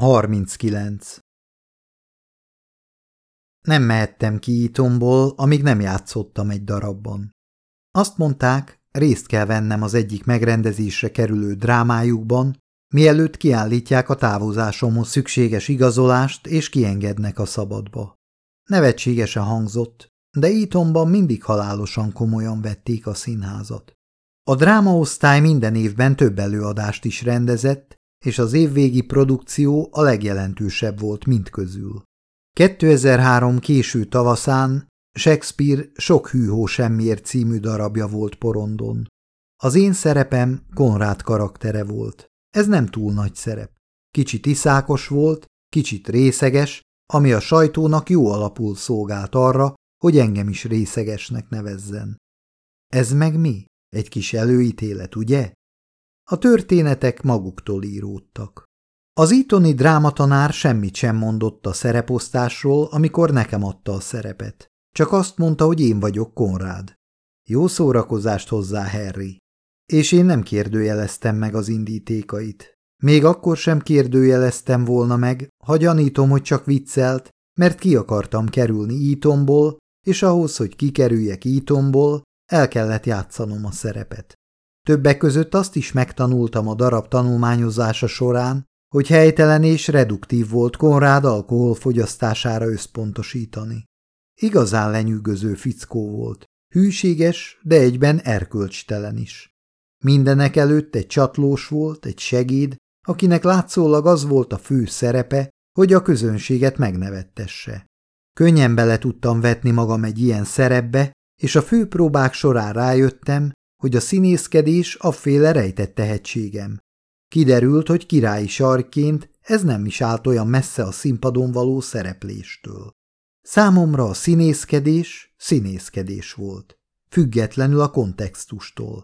39. Nem mehettem ki Itomból, amíg nem játszottam egy darabban. Azt mondták, részt kell vennem az egyik megrendezésre kerülő drámájukban, mielőtt kiállítják a távozásomhoz szükséges igazolást és kiengednek a szabadba. Nevetségesen hangzott, de Itomban mindig halálosan komolyan vették a színházat. A drámaosztály minden évben több előadást is rendezett, és az évvégi produkció a legjelentősebb volt mindközül. 2003 késő tavaszán Shakespeare sok hűhó semmiért című darabja volt porondon. Az én szerepem Konrád karaktere volt. Ez nem túl nagy szerep. Kicsit iszákos volt, kicsit részeges, ami a sajtónak jó alapul szolgált arra, hogy engem is részegesnek nevezzen. Ez meg mi? Egy kis előítélet, ugye? A történetek maguktól íródtak. Az itoni drámatanár semmit sem mondott a szereposztásról, amikor nekem adta a szerepet. Csak azt mondta, hogy én vagyok Konrád. Jó szórakozást hozzá, Harry. És én nem kérdőjeleztem meg az indítékait. Még akkor sem kérdőjeleztem volna meg, ha gyanítom, hogy csak viccelt, mert ki akartam kerülni Ítomból, és ahhoz, hogy kikerüljek Ítomból, el kellett játszanom a szerepet. Többek között azt is megtanultam a darab tanulmányozása során, hogy helytelen és reduktív volt Konrád alkoholfogyasztására összpontosítani. Igazán lenyűgöző fickó volt, hűséges, de egyben erkölcstelen is. Mindenek előtt egy csatlós volt, egy segéd, akinek látszólag az volt a fő szerepe, hogy a közönséget megnevettesse. Könnyen bele tudtam vetni magam egy ilyen szerepbe, és a főpróbák során rájöttem, hogy a színészkedés afféle rejtett tehetségem. Kiderült, hogy királyi sarként ez nem is állt olyan messze a színpadon való szerepléstől. Számomra a színészkedés színészkedés volt, függetlenül a kontextustól.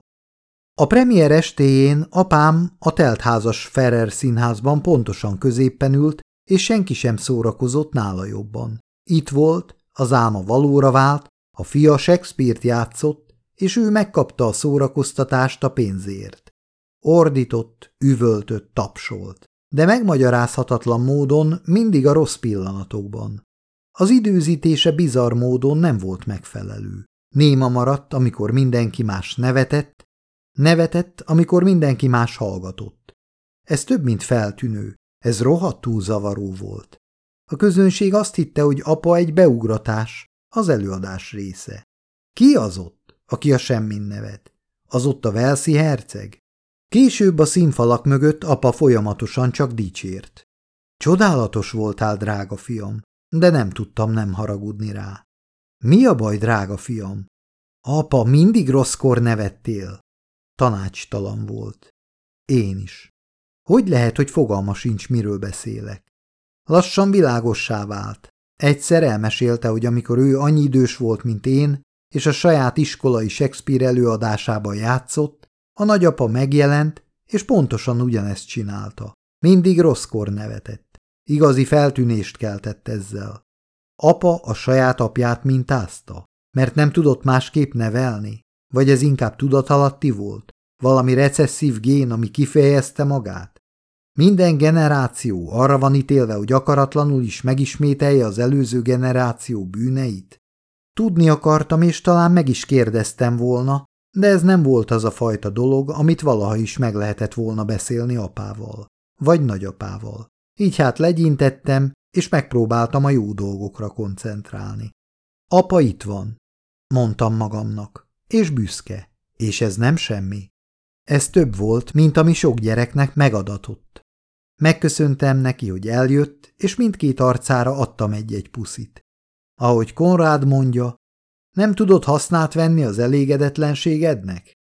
A premier estéjén apám a teltházas Ferrer színházban pontosan középpen ült, és senki sem szórakozott nála jobban. Itt volt, az álma valóra vált, a fia Shakespeare-t játszott, és ő megkapta a szórakoztatást a pénzért. Ordított, üvöltött, tapsolt, de megmagyarázhatatlan módon mindig a rossz pillanatokban. Az időzítése bizarr módon nem volt megfelelő. Néma maradt, amikor mindenki más nevetett, nevetett, amikor mindenki más hallgatott. Ez több, mint feltűnő, ez rohadtul zavaró volt. A közönség azt hitte, hogy apa egy beugratás, az előadás része. Ki az ott? Aki a semmin nevet. Az ott a Velszi herceg? Később a színfalak mögött apa folyamatosan csak dicsért. Csodálatos voltál, drága fiam, de nem tudtam nem haragudni rá. Mi a baj, drága fiam? Apa, mindig rosszkor nevettél. Tanácstalan volt. Én is. Hogy lehet, hogy fogalma sincs, miről beszélek? Lassan világossá vált. Egyszer elmesélte, hogy amikor ő annyi idős volt, mint én, és a saját iskolai Shakespeare előadásában játszott, a nagyapa megjelent, és pontosan ugyanezt csinálta. Mindig rosszkor nevetett. Igazi feltűnést keltett ezzel. Apa a saját apját mintázta, mert nem tudott másképp nevelni, vagy ez inkább tudatalatti volt, valami recesszív gén, ami kifejezte magát. Minden generáció arra van ítélve, hogy akaratlanul is megismételje az előző generáció bűneit. Tudni akartam, és talán meg is kérdeztem volna, de ez nem volt az a fajta dolog, amit valaha is meg lehetett volna beszélni apával, vagy nagyapával. Így hát legyintettem, és megpróbáltam a jó dolgokra koncentrálni. Apa itt van, mondtam magamnak, és büszke, és ez nem semmi. Ez több volt, mint ami sok gyereknek megadatott. Megköszöntem neki, hogy eljött, és mindkét arcára adtam egy-egy puszit. Ahogy Konrád mondja, nem tudod hasznát venni az elégedetlenségednek?